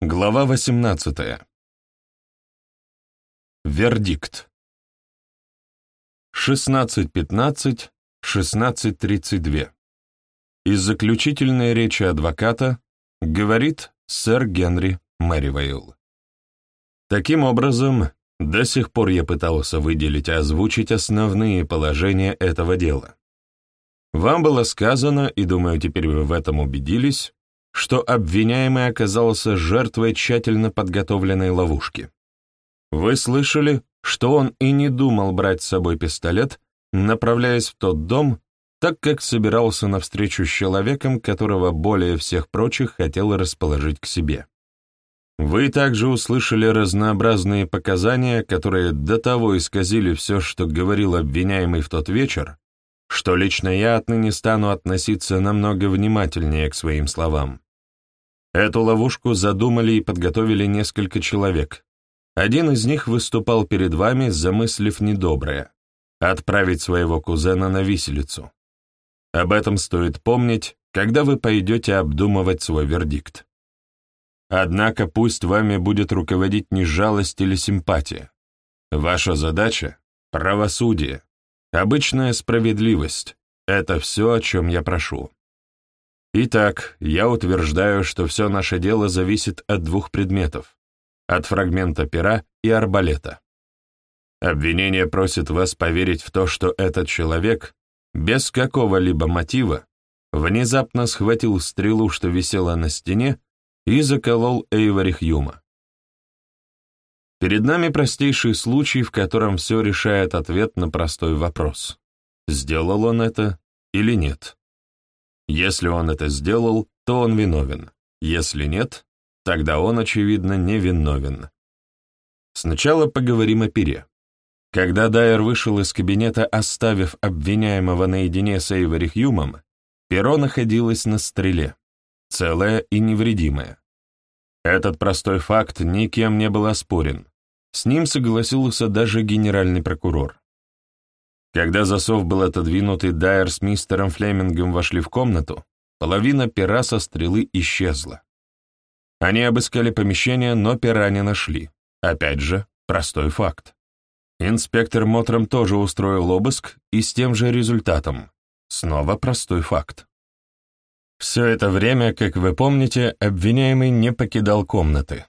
Глава 18. Вердикт. 16.15, 16.32. Из заключительной речи адвоката говорит сэр Генри Мэривейл. Таким образом, до сих пор я пытался выделить и озвучить основные положения этого дела. Вам было сказано, и, думаю, теперь вы в этом убедились, что обвиняемый оказался жертвой тщательно подготовленной ловушки. Вы слышали, что он и не думал брать с собой пистолет, направляясь в тот дом, так как собирался на встречу с человеком, которого более всех прочих хотел расположить к себе. Вы также услышали разнообразные показания, которые до того исказили все, что говорил обвиняемый в тот вечер, что лично я отныне стану относиться намного внимательнее к своим словам. Эту ловушку задумали и подготовили несколько человек. Один из них выступал перед вами, замыслив недоброе — отправить своего кузена на виселицу. Об этом стоит помнить, когда вы пойдете обдумывать свой вердикт. Однако пусть вами будет руководить не жалость или симпатия. Ваша задача — правосудие, обычная справедливость. Это все, о чем я прошу. Итак, я утверждаю, что все наше дело зависит от двух предметов — от фрагмента пера и арбалета. Обвинение просит вас поверить в то, что этот человек, без какого-либо мотива, внезапно схватил стрелу, что висела на стене, и заколол Эйвори Хьюма. Перед нами простейший случай, в котором все решает ответ на простой вопрос. Сделал он это или нет? Если он это сделал, то он виновен. Если нет, тогда он, очевидно, не виновен. Сначала поговорим о пере. Когда Дайер вышел из кабинета, оставив обвиняемого наедине с Эйвори Хьюмом, перо находилось на стреле, целое и невредимое. Этот простой факт никем не был оспорен. С ним согласился даже генеральный прокурор. Когда засов был отодвинут и Дайер с мистером Флемингом вошли в комнату, половина пера со стрелы исчезла. Они обыскали помещение, но пера не нашли. Опять же, простой факт. Инспектор Мотром тоже устроил обыск и с тем же результатом. Снова простой факт. Все это время, как вы помните, обвиняемый не покидал комнаты.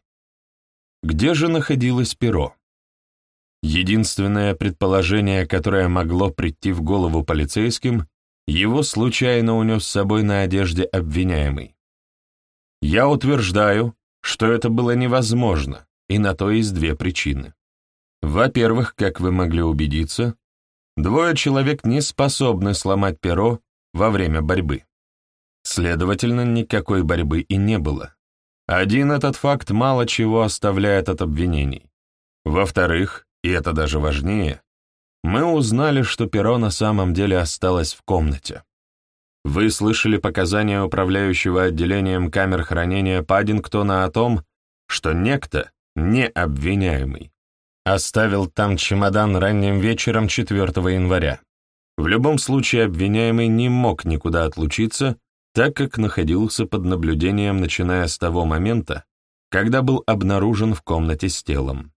Где же находилось перо? Единственное предположение, которое могло прийти в голову полицейским, его случайно унес с собой на одежде обвиняемый. Я утверждаю, что это было невозможно, и на то есть две причины. Во-первых, как вы могли убедиться, двое человек не способны сломать перо во время борьбы. Следовательно, никакой борьбы и не было. Один этот факт мало чего оставляет от обвинений. Во-вторых, и это даже важнее, мы узнали, что перо на самом деле осталось в комнате. Вы слышали показания управляющего отделением камер хранения Паддингтона о том, что некто, не обвиняемый, оставил там чемодан ранним вечером 4 января. В любом случае обвиняемый не мог никуда отлучиться, так как находился под наблюдением, начиная с того момента, когда был обнаружен в комнате с телом.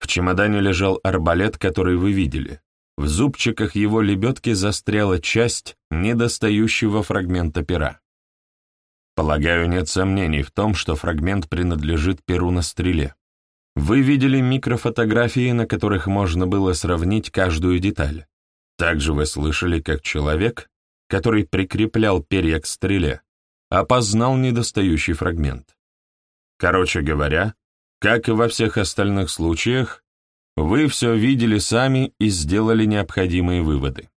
В чемодане лежал арбалет, который вы видели. В зубчиках его лебедки застряла часть недостающего фрагмента пера. Полагаю, нет сомнений в том, что фрагмент принадлежит перу на стреле. Вы видели микрофотографии, на которых можно было сравнить каждую деталь. Также вы слышали, как человек, который прикреплял перья к стреле, опознал недостающий фрагмент. Короче говоря, как и во всех остальных случаях, вы все видели сами и сделали необходимые выводы.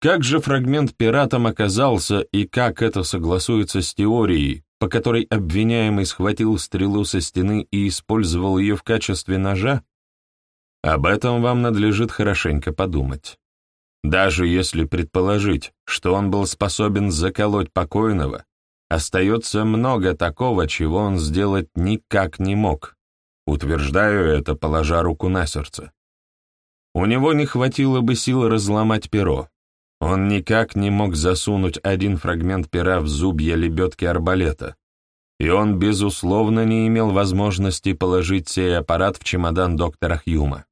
Как же фрагмент пиратом оказался и как это согласуется с теорией, по которой обвиняемый схватил стрелу со стены и использовал ее в качестве ножа? Об этом вам надлежит хорошенько подумать. Даже если предположить, что он был способен заколоть покойного, Остается много такого, чего он сделать никак не мог. Утверждаю это, положа руку на сердце. У него не хватило бы сил разломать перо. Он никак не мог засунуть один фрагмент пера в зубья лебедки арбалета. и он, безусловно, не имел возможности положить сей аппарат в чемодан доктора Хьюма.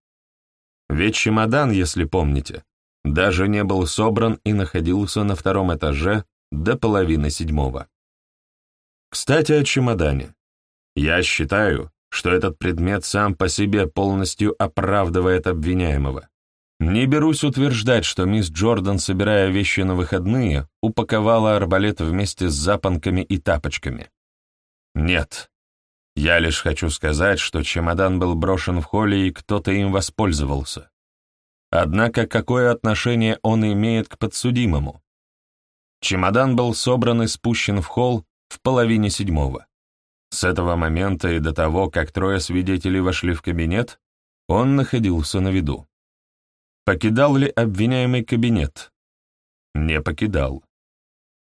Ведь чемодан, если помните, даже не был собран и находился на втором этаже до половины седьмого. Кстати, о чемодане. Я считаю, что этот предмет сам по себе полностью оправдывает обвиняемого. Не берусь утверждать, что мисс Джордан, собирая вещи на выходные, упаковала арбалет вместе с запонками и тапочками. Нет. Я лишь хочу сказать, что чемодан был брошен в холле, и кто-то им воспользовался. Однако какое отношение он имеет к подсудимому? Чемодан был собран и спущен в холл в половине седьмого. С этого момента и до того, как трое свидетелей вошли в кабинет, он находился на виду. Покидал ли обвиняемый кабинет? Не покидал.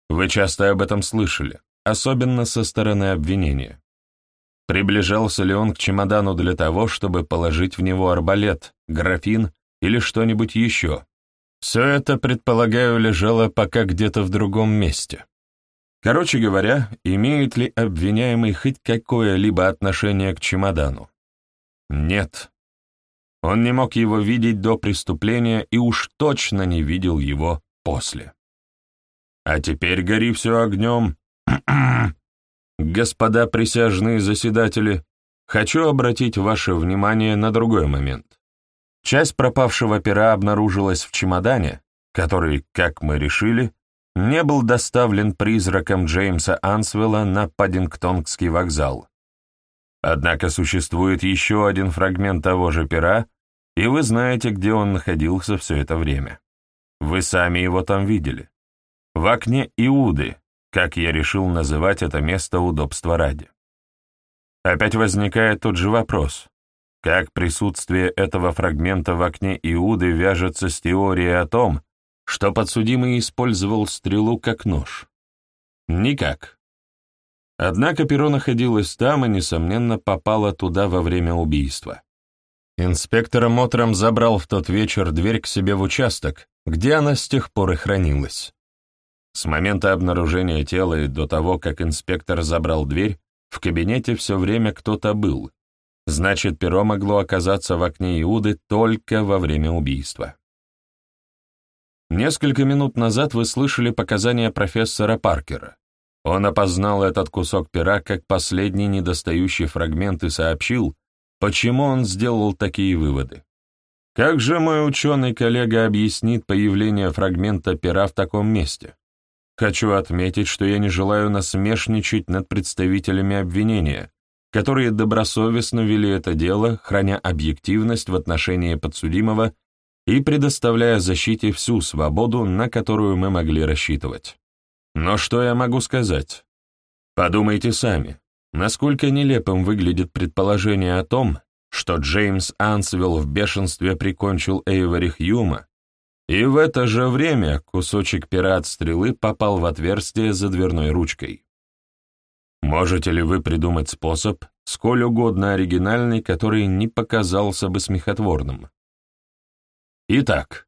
Вы часто об этом слышали, особенно со стороны обвинения. Приближался ли он к чемодану для того, чтобы положить в него арбалет, графин или что-нибудь еще? Все это, предполагаю, лежало пока где-то в другом месте. Короче говоря, имеет ли обвиняемый хоть какое-либо отношение к чемодану? Нет. Он не мог его видеть до преступления и уж точно не видел его после. А теперь гори все огнем. Господа присяжные заседатели, хочу обратить ваше внимание на другой момент. Часть пропавшего пера обнаружилась в чемодане, который, как мы решили, не был доставлен призраком Джеймса Ансвелла на Паддингтонгский вокзал. Однако существует еще один фрагмент того же пера, и вы знаете, где он находился все это время. Вы сами его там видели. В окне Иуды, как я решил называть это место удобства ради. Опять возникает тот же вопрос. Как присутствие этого фрагмента в окне Иуды вяжется с теорией о том, что подсудимый использовал стрелу как нож? Никак. Однако перо находилось там и, несомненно, попало туда во время убийства. Инспектора Мотром забрал в тот вечер дверь к себе в участок, где она с тех пор и хранилась. С момента обнаружения тела и до того, как инспектор забрал дверь, в кабинете все время кто-то был. Значит, перо могло оказаться в окне Иуды только во время убийства. Несколько минут назад вы слышали показания профессора Паркера. Он опознал этот кусок пера как последний недостающий фрагмент и сообщил, почему он сделал такие выводы. Как же мой ученый-коллега объяснит появление фрагмента пера в таком месте? Хочу отметить, что я не желаю насмешничать над представителями обвинения, которые добросовестно вели это дело, храня объективность в отношении подсудимого и предоставляя защите всю свободу, на которую мы могли рассчитывать. Но что я могу сказать? Подумайте сами, насколько нелепым выглядит предположение о том, что Джеймс Ансвилл в бешенстве прикончил Эйвори Хьюма, и в это же время кусочек пера от стрелы попал в отверстие за дверной ручкой. Можете ли вы придумать способ, сколь угодно оригинальный, который не показался бы смехотворным? Итак,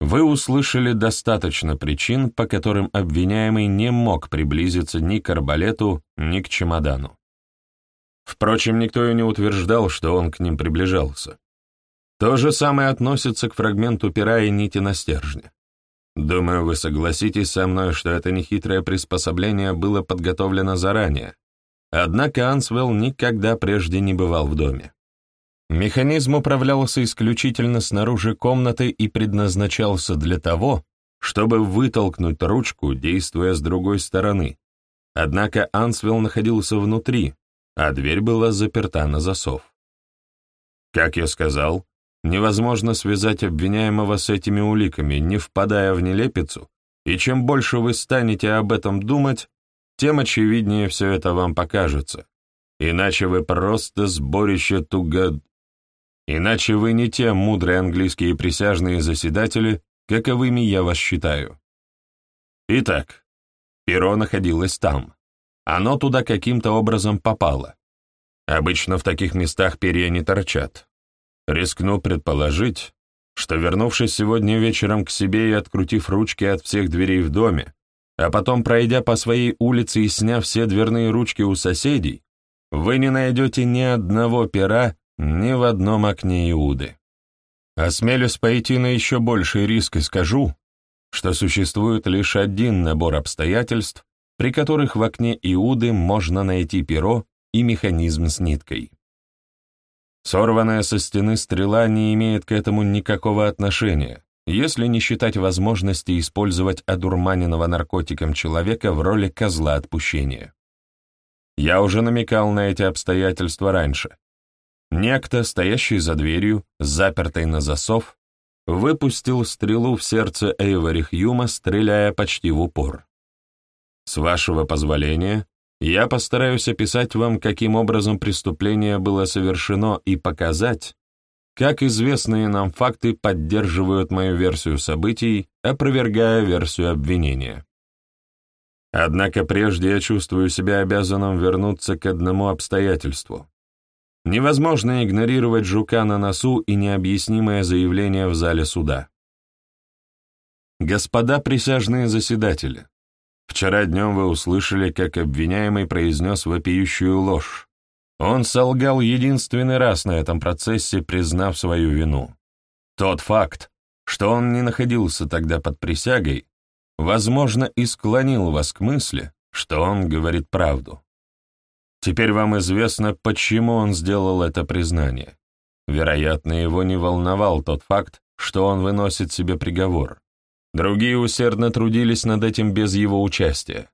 вы услышали достаточно причин, по которым обвиняемый не мог приблизиться ни к арбалету, ни к чемодану. Впрочем, никто и не утверждал, что он к ним приближался. То же самое относится к фрагменту пера и нити на стержне. Думаю, вы согласитесь со мной, что это нехитрое приспособление было подготовлено заранее. Однако Ансвелл никогда прежде не бывал в доме. Механизм управлялся исключительно снаружи комнаты и предназначался для того, чтобы вытолкнуть ручку, действуя с другой стороны. Однако Ансвелл находился внутри, а дверь была заперта на засов. Как я сказал, Невозможно связать обвиняемого с этими уликами, не впадая в нелепицу, и чем больше вы станете об этом думать, тем очевиднее все это вам покажется. Иначе вы просто сборище туго... Иначе вы не те мудрые английские присяжные заседатели, каковыми я вас считаю. Итак, перо находилось там. Оно туда каким-то образом попало. Обычно в таких местах перья не торчат. Рискну предположить, что, вернувшись сегодня вечером к себе и открутив ручки от всех дверей в доме, а потом, пройдя по своей улице и сняв все дверные ручки у соседей, вы не найдете ни одного пера ни в одном окне Иуды. Осмелюсь пойти на еще больший риск и скажу, что существует лишь один набор обстоятельств, при которых в окне Иуды можно найти перо и механизм с ниткой. Сорванная со стены стрела не имеет к этому никакого отношения, если не считать возможности использовать одурманенного наркотиком человека в роли козла отпущения. Я уже намекал на эти обстоятельства раньше. Некто, стоящий за дверью, запертой на засов, выпустил стрелу в сердце Эйвори Хьюма, стреляя почти в упор. С вашего позволения, я постараюсь описать вам, каким образом преступление было совершено, и показать, как известные нам факты поддерживают мою версию событий, опровергая версию обвинения. Однако прежде я чувствую себя обязанным вернуться к одному обстоятельству. Невозможно игнорировать жука на носу и необъяснимое заявление в зале суда. Господа присяжные заседатели, вчера днем вы услышали, как обвиняемый произнес вопиющую ложь. Он солгал единственный раз на этом процессе, признав свою вину. Тот факт, что он не находился тогда под присягой, возможно, и склонил вас к мысли, что он говорит правду. Теперь вам известно, почему он сделал это признание. Вероятно, его не волновал тот факт, что он выносит себе приговор. Другие усердно трудились над этим без его участия.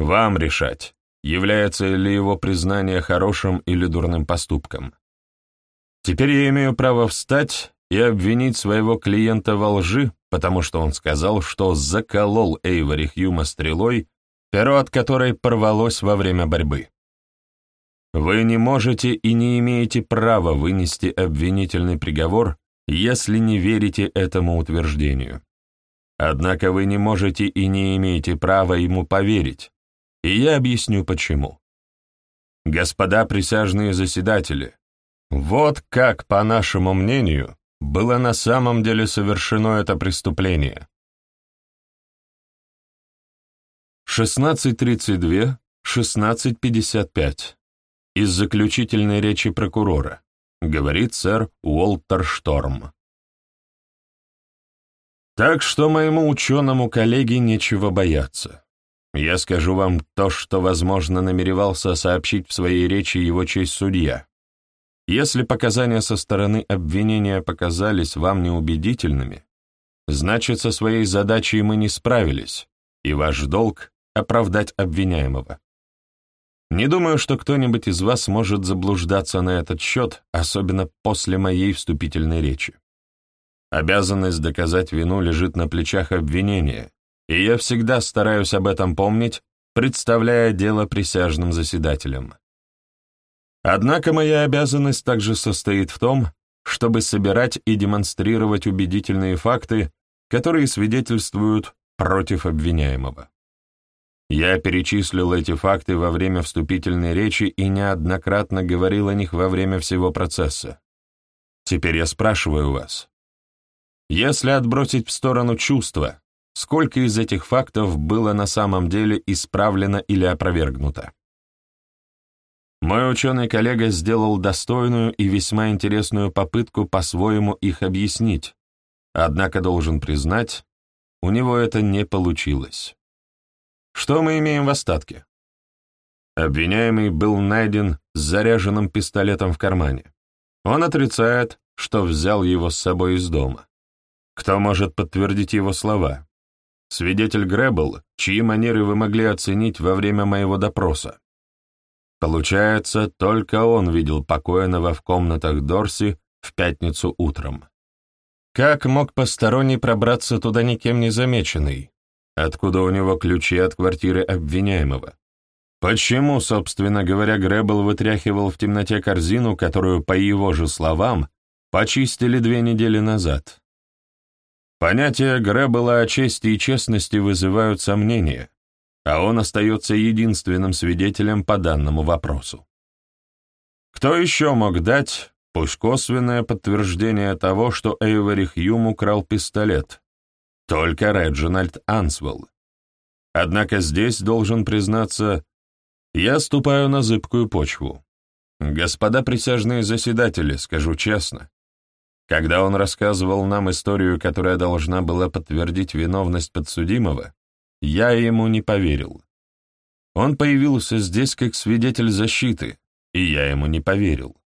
Вам решать, является ли его признание хорошим или дурным поступком. Теперь я имею право встать и обвинить своего клиента во лжи, потому что он сказал, что заколол Эйвори Хьюма стрелой, перо от которой порвалось во время борьбы. Вы не можете и не имеете права вынести обвинительный приговор, если не верите этому утверждению. Однако вы не можете и не имеете права ему поверить, и я объясню почему. Господа присяжные заседатели, вот как, по нашему мнению, было на самом деле совершено это преступление. 16.32, 16.55. Из заключительной речи прокурора. Говорит сэр Уолтер Шторм. Так что моему ученому коллеге нечего бояться. Я скажу вам то, что, возможно, намеревался сообщить в своей речи его честь судья. Если показания со стороны обвинения показались вам неубедительными, значит, со своей задачей мы не справились, и ваш долг — оправдать обвиняемого. Не думаю, что кто-нибудь из вас может заблуждаться на этот счет, особенно после моей вступительной речи. Обязанность доказать вину лежит на плечах обвинения, и я всегда стараюсь об этом помнить, представляя дело присяжным заседателям. Однако моя обязанность также состоит в том, чтобы собирать и демонстрировать убедительные факты, которые свидетельствуют против обвиняемого. Я перечислил эти факты во время вступительной речи и неоднократно говорил о них во время всего процесса. Теперь я спрашиваю вас, если отбросить в сторону чувства, сколько из этих фактов было на самом деле исправлено или опровергнуто. Мой ученый-коллега сделал достойную и весьма интересную попытку по-своему их объяснить, однако должен признать, у него это не получилось. Что мы имеем в остатке? Обвиняемый был найден с заряженным пистолетом в кармане. Он отрицает, что взял его с собой из дома. Кто может подтвердить его слова? Свидетель Гребл, чьи манеры вы могли оценить во время моего допроса. Получается, только он видел покойного в комнатах Дорси в пятницу утром. Как мог посторонний пробраться туда никем не замеченный? Откуда у него ключи от квартиры обвиняемого? Почему, собственно говоря, Гребл вытряхивал в темноте корзину, которую, по его же словам, почистили две недели назад? Понятия Гребела о чести и честности вызывают сомнения, а он остается единственным свидетелем по данному вопросу. Кто еще мог дать, пусть косвенное подтверждение того, что Эйвори Хьюм украл пистолет? Только Реджинальд Ансвелл. Однако здесь, должен признаться, я ступаю на зыбкую почву. Господа присяжные заседатели, скажу честно, когда он рассказывал нам историю, которая должна была подтвердить виновность подсудимого, я ему не поверил. Он появился здесь как свидетель защиты, и я ему не поверил.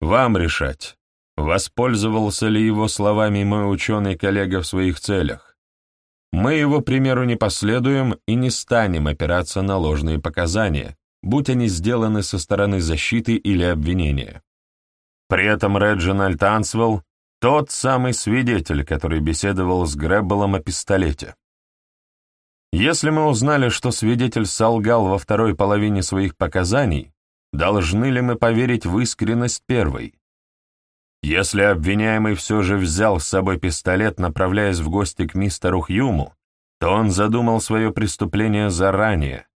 Вам решать, воспользовался ли его словами мой ученый-коллега в своих целях. Мы его примеру не последуем и не станем опираться на ложные показания, будь они сделаны со стороны защиты или обвинения. При этом Реджинальд Ансвелл — тот самый свидетель, который беседовал с Греббелом о пистолете. Если мы узнали, что свидетель солгал во второй половине своих показаний, должны ли мы поверить в искренность первой? Если обвиняемый все же взял с собой пистолет, направляясь в гости к мистеру Хьюму, то он задумал свое преступление заранее.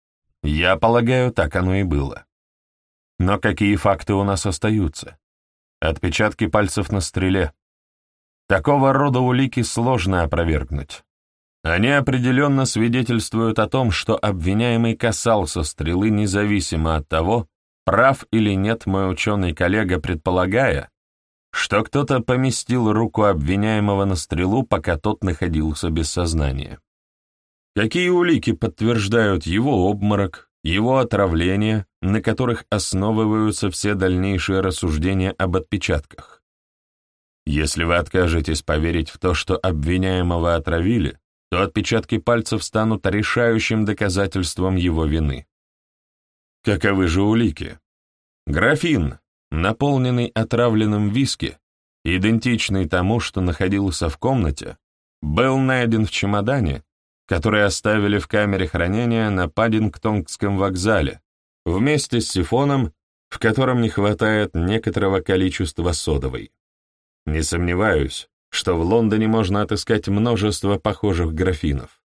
Я полагаю, так оно и было. Но какие факты у нас остаются? Отпечатки пальцев на стреле. Такого рода улики сложно опровергнуть. Они определенно свидетельствуют о том, что обвиняемый касался стрелы независимо от того, прав или нет мой ученый-коллега, предполагая, что кто-то поместил руку обвиняемого на стрелу, пока тот находился без сознания. Какие улики подтверждают его обморок, его отравление, на которых основываются все дальнейшие рассуждения об отпечатках? Если вы откажетесь поверить в то, что обвиняемого отравили, то отпечатки пальцев станут решающим доказательством его вины. Каковы же улики? Графин, наполненный отравленным виски, идентичный тому, что находился в комнате, был найден в чемодане, который оставили в камере хранения на Паддингтонгском вокзале, вместе с сифоном, в котором не хватает некоторого количества содовой. Не сомневаюсь, что в Лондоне можно отыскать множество похожих графинов.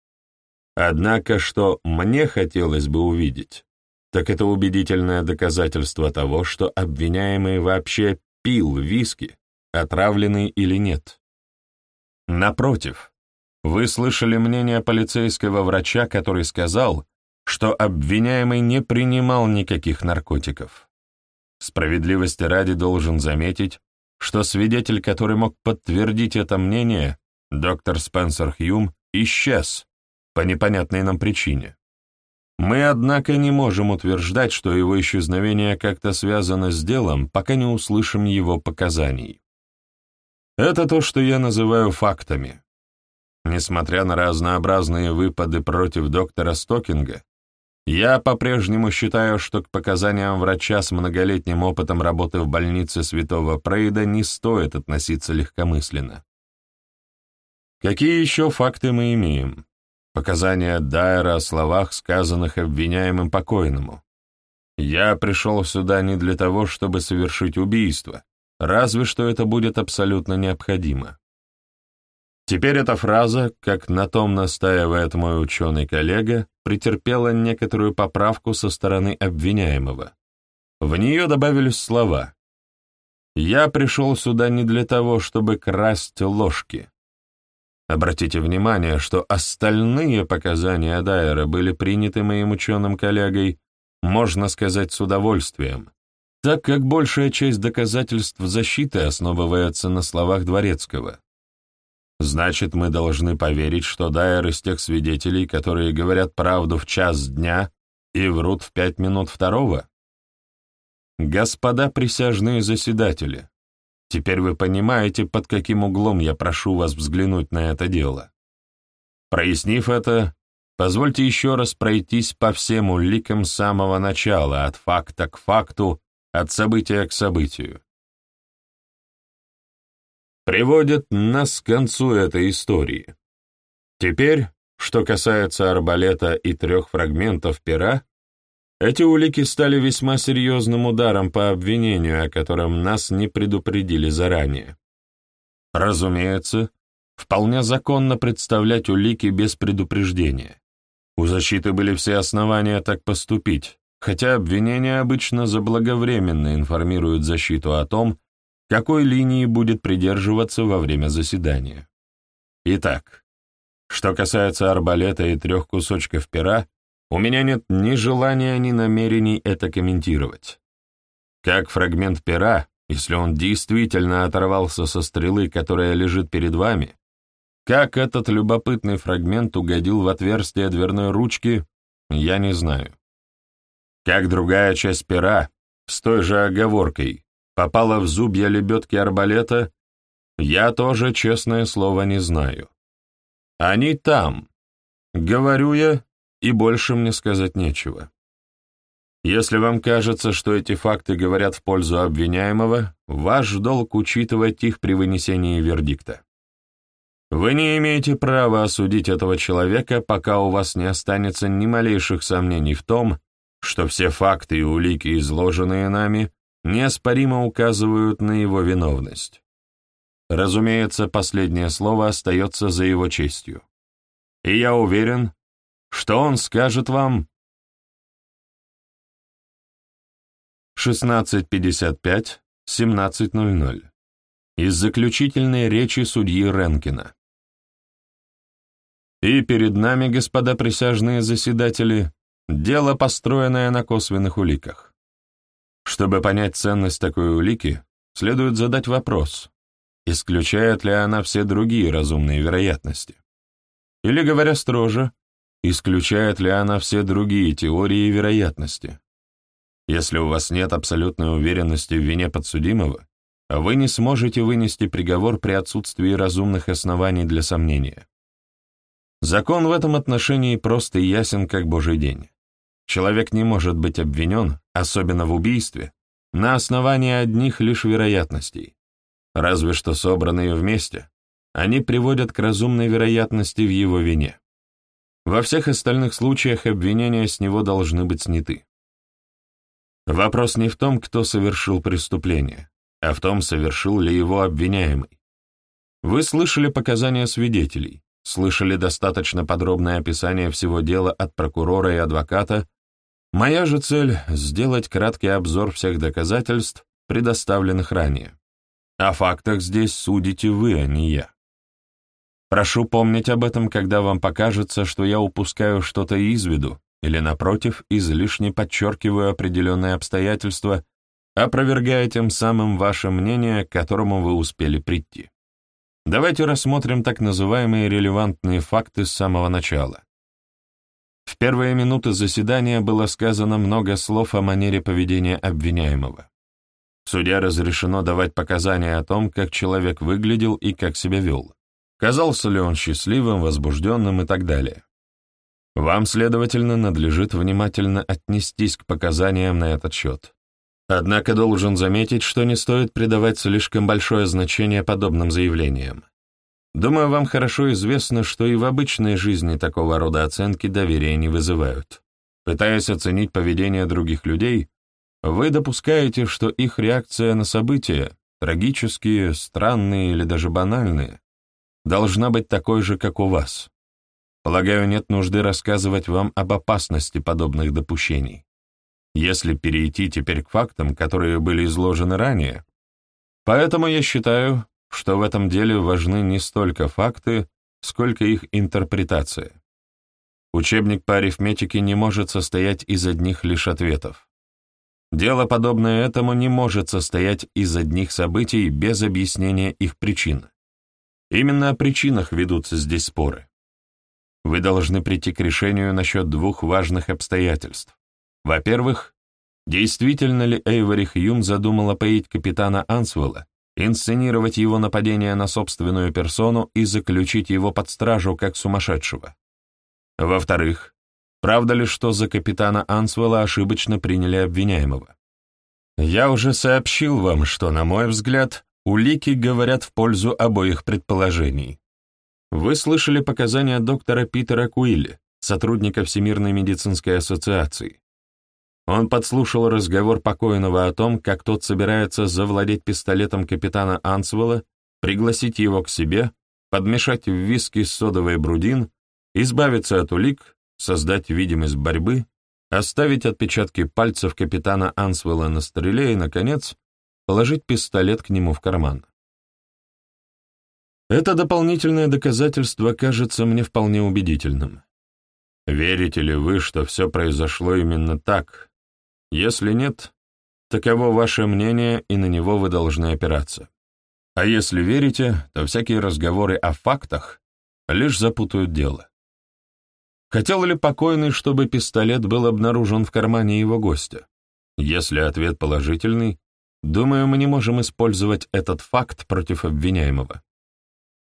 Однако, что мне хотелось бы увидеть, так это убедительное доказательство того, что обвиняемый вообще пил виски, отравленный или нет. Напротив, вы слышали мнение полицейского врача, который сказал, что обвиняемый не принимал никаких наркотиков. Справедливости ради должен заметить, что свидетель, который мог подтвердить это мнение, доктор Спенсер Хьюм, исчез по непонятной нам причине. Мы, однако, не можем утверждать, что его исчезновение как-то связано с делом, пока не услышим его показаний. Это то, что я называю фактами. Несмотря на разнообразные выпады против доктора Стокинга, я по-прежнему считаю, что к показаниям врача с многолетним опытом работы в больнице Святого Прейда не стоит относиться легкомысленно. Какие еще факты мы имеем? Показания Дайера о словах, сказанных обвиняемым покойному. Я пришел сюда не для того, чтобы совершить убийство, разве что это будет абсолютно необходимо. Теперь эта фраза, как на том настаивает мой ученый-коллега, претерпела некоторую поправку со стороны обвиняемого. В нее добавились слова «Я пришел сюда не для того, чтобы красть ложки». Обратите внимание, что остальные показания Дайера были приняты моим ученым-коллегой, можно сказать, с удовольствием, так как большая часть доказательств защиты основывается на словах Дворецкого. Значит, мы должны поверить, что Дайер из тех свидетелей, которые говорят правду в час дня и врут в пять минут второго? Господа присяжные заседатели, теперь вы понимаете, под каким углом я прошу вас взглянуть на это дело. Прояснив это, позвольте еще раз пройтись по всем уликам с самого начала, от факта к факту, от события к событию приводит нас к концу этой истории. Теперь, что касается арбалета и трех фрагментов пера, эти улики стали весьма серьезным ударом по обвинению, о котором нас не предупредили заранее. Разумеется, вполне законно представлять улики без предупреждения. У защиты были все основания так поступить, хотя обвинения обычно заблаговременно информируют защиту о том, какой линии будет придерживаться во время заседания. Итак, Что касается арбалета и трех кусочков пера, у меня нет ни желания, ни намерений это комментировать. Как фрагмент пера, если он действительно оторвался со стрелы, которая лежит перед вами, как этот любопытный фрагмент угодил в отверстие дверной ручки, я не знаю. Как другая часть пера, с той же оговоркой, попала в зубья лебедки арбалета, я тоже, честное слово, не знаю. Они там. Говорю я, и больше мне сказать нечего. Если вам кажется, что эти факты говорят в пользу обвиняемого, ваш долг учитывать их при вынесении вердикта. Вы не имеете права осудить этого человека, пока у вас не останется ни малейших сомнений в том, что все факты и улики, изложенные нами, неоспоримо указывают на его виновность. Разумеется, последнее слово остается за его честью. И я уверен, что он скажет вам 16.55, 17.00 из заключительной речи судьи Ренкина. И перед нами, господа присяжные заседатели, дело, построенное на косвенных уликах. Чтобы понять ценность такой улики, следует задать вопрос, исключает ли она все другие разумные вероятности? Или, говоря строже, исключает ли она все другие теории вероятности? Если у вас нет абсолютной уверенности в вине подсудимого, вы не сможете вынести приговор при отсутствии разумных оснований для сомнения. Закон в этом отношении прост и ясен, как божий день. Человек не может быть обвинен, особенно в убийстве, на основании одних лишь вероятностей, разве что собранные вместе, они приводят к разумной вероятности в его вине. Во всех остальных случаях обвинения с него должны быть сняты. Вопрос не в том, кто совершил преступление, а в том, совершил ли его обвиняемый. Вы слышали показания свидетелей, слышали достаточно подробное описание всего дела от прокурора и адвоката. Моя же цель — сделать краткий обзор всех доказательств, предоставленных ранее. О фактах здесь судите вы, а не я. Прошу помнить об этом, когда вам покажется, что я упускаю что-то из виду или, напротив, излишне подчеркиваю определенные обстоятельства, опровергая тем самым ваше мнение, к которому вы успели прийти. Давайте рассмотрим так называемые релевантные факты с самого начала. В первые минуты заседания было сказано много слов о манере поведения обвиняемого. Судья разрешено давать показания о том, как человек выглядел и как себя вел. Казался ли он счастливым, возбужденным и так далее. Вам, следовательно, надлежит внимательно отнестись к показаниям на этот счет. Однако должен заметить, что не стоит придавать слишком большое значение подобным заявлениям. Думаю, вам хорошо известно, что и в обычной жизни такого рода оценки доверия не вызывают. Пытаясь оценить поведение других людей, вы допускаете, что их реакция на события, трагические, странные или даже банальные, должна быть такой же, как у вас. Полагаю, нет нужды рассказывать вам об опасности подобных допущений. Если перейти теперь к фактам, которые были изложены ранее, поэтому я считаю, что в этом деле важны не столько факты, сколько их интерпретация. Учебник по арифметике не может состоять из одних лишь ответов. Дело, подобное этому, не может состоять из одних событий без объяснения их причин. Именно о причинах ведутся здесь споры. Вы должны прийти к решению насчет двух важных обстоятельств. Во-первых, действительно ли Эйвори Хьюм задумала поить капитана Ансвелла, инсценировать его нападение на собственную персону и заключить его под стражу как сумасшедшего? Во-вторых, Правда ли, что за капитана Ансвелла ошибочно приняли обвиняемого? Я уже сообщил вам, что, на мой взгляд, улики говорят в пользу обоих предположений. Вы слышали показания доктора Питера Куилли, сотрудника Всемирной медицинской ассоциации. Он подслушал разговор покойного о том, как тот собирается завладеть пистолетом капитана Ансвелла, пригласить его к себе, подмешать в виски содовый брудин, избавиться от улик, создать видимость борьбы, оставить отпечатки пальцев капитана Ансвелла на стреле и, наконец, положить пистолет к нему в карман. Это дополнительное доказательство кажется мне вполне убедительным. Верите ли вы, что все произошло именно так? Если нет, таково ваше мнение, и на него вы должны опираться. А если верите, то всякие разговоры о фактах лишь запутают дело. Хотел ли покойный, чтобы пистолет был обнаружен в кармане его гостя? Если ответ положительный, думаю, мы не можем использовать этот факт против обвиняемого.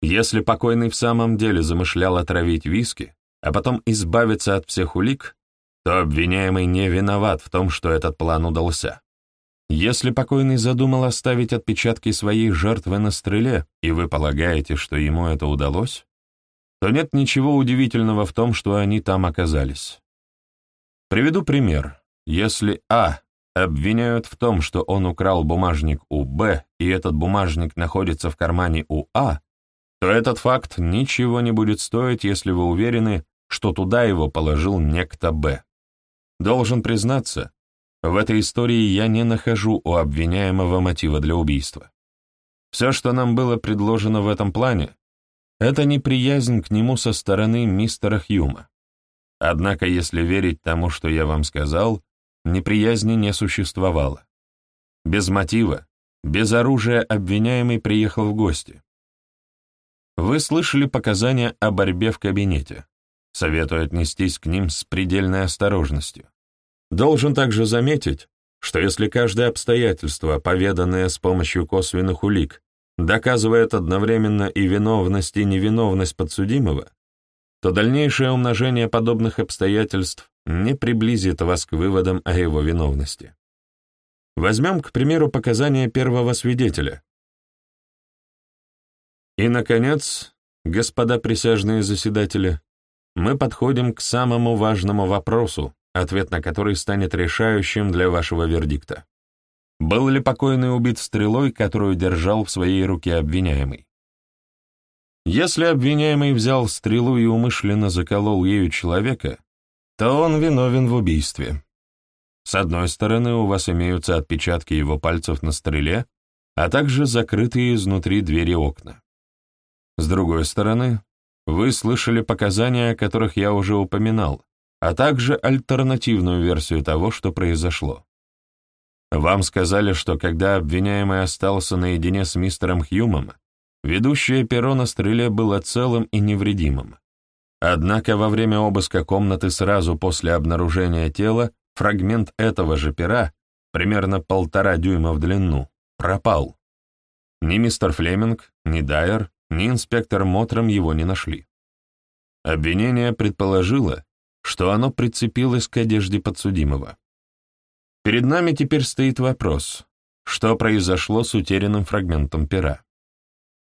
Если покойный в самом деле замышлял отравить виски, а потом избавиться от всех улик, то обвиняемый не виноват в том, что этот план удался. Если покойный задумал оставить отпечатки своей жертвы на стреле, и вы полагаете, что ему это удалось, то нет ничего удивительного в том, что они там оказались. Приведу пример. Если А обвиняют в том, что он украл бумажник у Б, и этот бумажник находится в кармане у А, то этот факт ничего не будет стоить, если вы уверены, что туда его положил некто Б. Должен признаться, в этой истории я не нахожу у обвиняемого мотива для убийства. Все, что нам было предложено в этом плане, это неприязнь к нему со стороны мистера Хьюма. Однако, если верить тому, что я вам сказал, неприязни не существовало. Без мотива, без оружия обвиняемый приехал в гости. Вы слышали показания о борьбе в кабинете. Советую отнестись к ним с предельной осторожностью. Должен также заметить, что если каждое обстоятельство, поведанное с помощью косвенных улик, доказывает одновременно и виновность, и невиновность подсудимого, то дальнейшее умножение подобных обстоятельств не приблизит вас к выводам о его виновности. Возьмем, к примеру, показания первого свидетеля. И, наконец, господа присяжные заседатели, мы подходим к самому важному вопросу, ответ на который станет решающим для вашего вердикта. Был ли покойный убит стрелой, которую держал в своей руке обвиняемый? Если обвиняемый взял стрелу и умышленно заколол ею человека, то он виновен в убийстве. С одной стороны, у вас имеются отпечатки его пальцев на стреле, а также закрытые изнутри двери окна. С другой стороны, вы слышали показания, о которых я уже упоминал, а также альтернативную версию того, что произошло. Вам сказали, что когда обвиняемый остался наедине с мистером Хьюмом, ведущее перо на стреле было целым и невредимым. Однако во время обыска комнаты сразу после обнаружения тела фрагмент этого же пера, примерно полтора дюйма в длину, пропал. Ни мистер Флеминг, ни Дайер, ни инспектор Мотром его не нашли. Обвинение предположило, что оно прицепилось к одежде подсудимого. Перед нами теперь стоит вопрос, что произошло с утерянным фрагментом пера.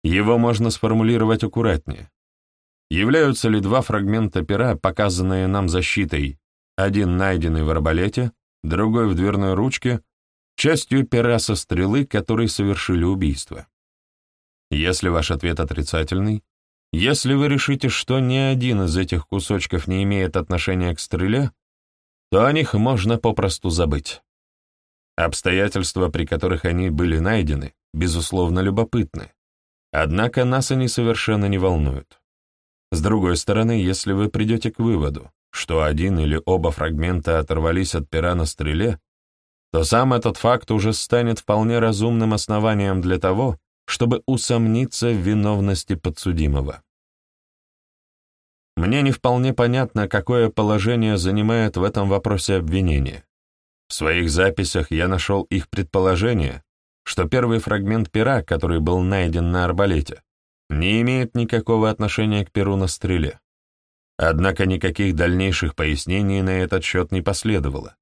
Его можно сформулировать аккуратнее. Являются ли два фрагмента пера, показанные нам защитой, один найденный в арбалете, другой в дверной ручке, частью пера со стрелы, которой совершили убийство? Если ваш ответ отрицательный, если вы решите, что ни один из этих кусочков не имеет отношения к стреле, то о них можно попросту забыть. Обстоятельства, при которых они были найдены, безусловно, любопытны. Однако нас они совершенно не волнуют. С другой стороны, если вы придете к выводу, что один или оба фрагмента оторвались от пера на стреле, то сам этот факт уже станет вполне разумным основанием для того, чтобы усомниться в виновности подсудимого. Мне не вполне понятно, какое положение занимает в этом вопросе обвинение. В своих записях я нашел их предположение, что первый фрагмент пера, который был найден на арбалете, не имеет никакого отношения к перу на стреле. Однако никаких дальнейших пояснений на этот счет не последовало.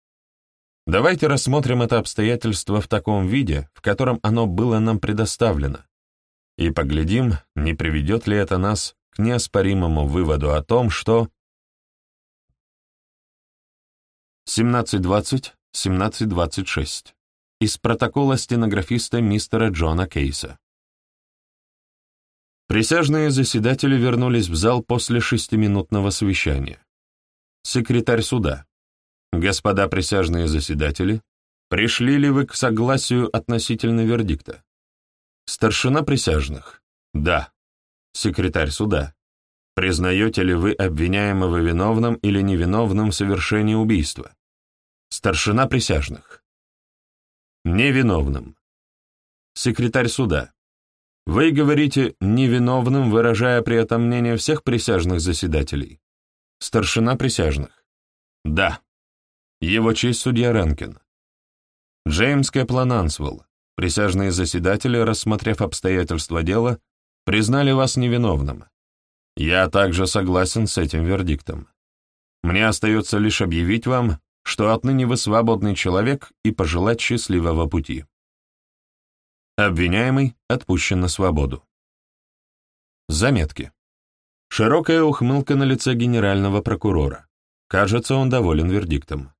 Давайте рассмотрим это обстоятельство в таком виде, в котором оно было нам предоставлено, и поглядим, не приведет ли это нас к неоспоримому выводу о том, что 17.20-17.26 из протокола стенографиста мистера Джона Кейса. Присяжные заседатели вернулись в зал после шестиминутного совещания. Секретарь суда. Господа присяжные заседатели, пришли ли вы к согласию относительно вердикта? Старшина присяжных. Да. Секретарь суда. Признаете ли вы обвиняемого виновным или невиновным в совершении убийства? Старшина присяжных. Невиновным. Секретарь суда. Вы говорите «невиновным», выражая при этом мнение всех присяжных заседателей. Старшина присяжных. Да. Его честь судья Ренкин. Джеймс Кэплан Ансвелл. Присяжные заседатели, рассмотрев обстоятельства дела, признали вас невиновным. Я также согласен с этим вердиктом. Мне остается лишь объявить вам, что отныне вы свободный человек и пожелать счастливого пути. Обвиняемый отпущен на свободу. Заметки. Широкая ухмылка на лице генерального прокурора. Кажется, он доволен вердиктом.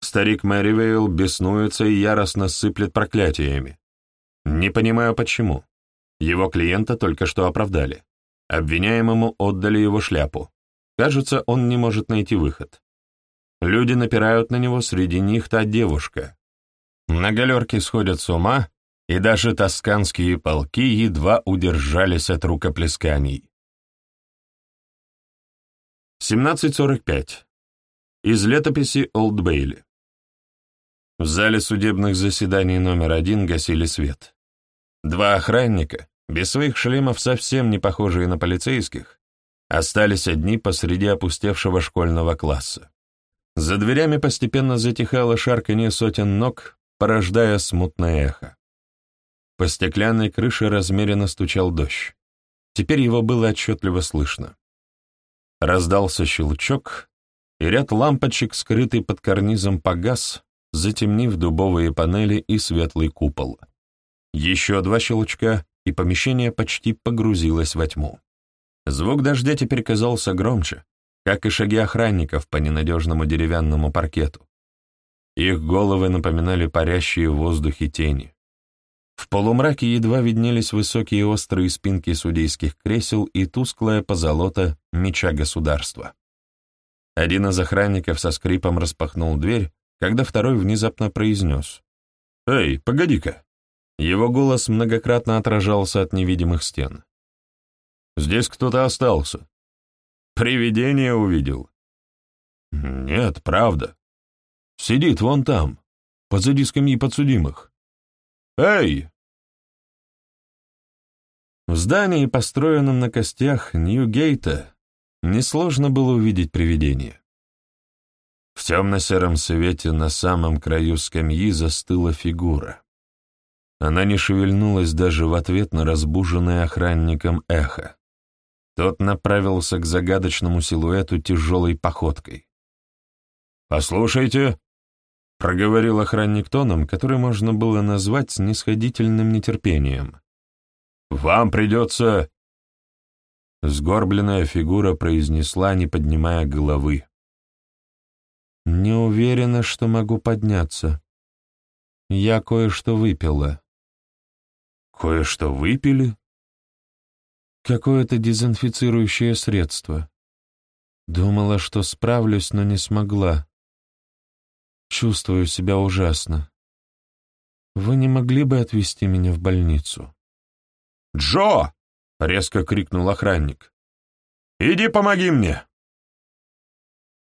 Старик Мэривейл беснуется и яростно сыплет проклятиями. Не понимаю, почему. Его клиента только что оправдали. Обвиняемому отдали его шляпу. Кажется, он не может найти выход. Люди напирают на него, среди них та девушка. На галерке сходят с ума, и даже тосканские полки едва удержались от рукоплесканий. 17.45. Из летописи Олд Бейли. В зале судебных заседаний номер один гасили свет. Два охранника, без своих шлемов совсем не похожие на полицейских, остались одни посреди опустевшего школьного класса. За дверями постепенно затихало шарканье сотен ног, порождая смутное эхо. По стеклянной крыше размеренно стучал дождь. Теперь его было отчетливо слышно. Раздался щелчок, и ряд лампочек, скрытый под карнизом, погас, затемнив дубовые панели и светлый купол. Еще два щелчка, и помещение почти погрузилось во тьму. Звук дождя теперь казался громче, как и шаги охранников по ненадежному деревянному паркету. Их головы напоминали парящие в воздухе тени. В полумраке едва виднелись высокие острые спинки судейских кресел и тусклая позолота меча государства. Один из охранников со скрипом распахнул дверь, когда второй внезапно произнес. «Эй, погоди-ка!» Его голос многократно отражался от невидимых стен. «Здесь кто-то остался. Привидение увидел?» «Нет, правда. Сидит вон там, позади скамьи подсудимых. Эй!» В здании, построенном на костях Нью-Гейта, несложно было увидеть привидение. В темно-сером свете на самом краю скамьи застыла фигура. Она не шевельнулась даже в ответ на разбуженное охранником эхо. Тот направился к загадочному силуэту тяжелой походкой. «Послушайте», — проговорил охранник тоном, который можно было назвать снисходительным нетерпением. «Вам придется...» Сгорбленная фигура произнесла, не поднимая головы. «Не уверена, что могу подняться. Я кое-что выпила». «Кое-что выпили?» «Какое-то дезинфицирующее средство. Думала, что справлюсь, но не смогла. Чувствую себя ужасно. Вы не могли бы отвезти меня в больницу?» «Джо!» — резко крикнул охранник. «Иди помоги мне!»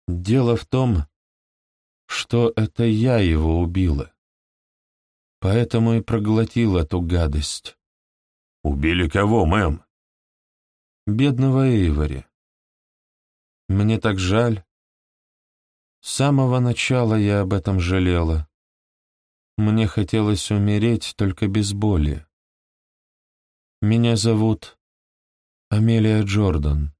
Дело в том, что это я его убила. Поэтому и проглотил эту гадость. «Убили кого, мэм?» «Бедного Эйвори. Мне так жаль. С самого начала я об этом жалела. Мне хотелось умереть только без боли. Меня зовут Амелия Джордан.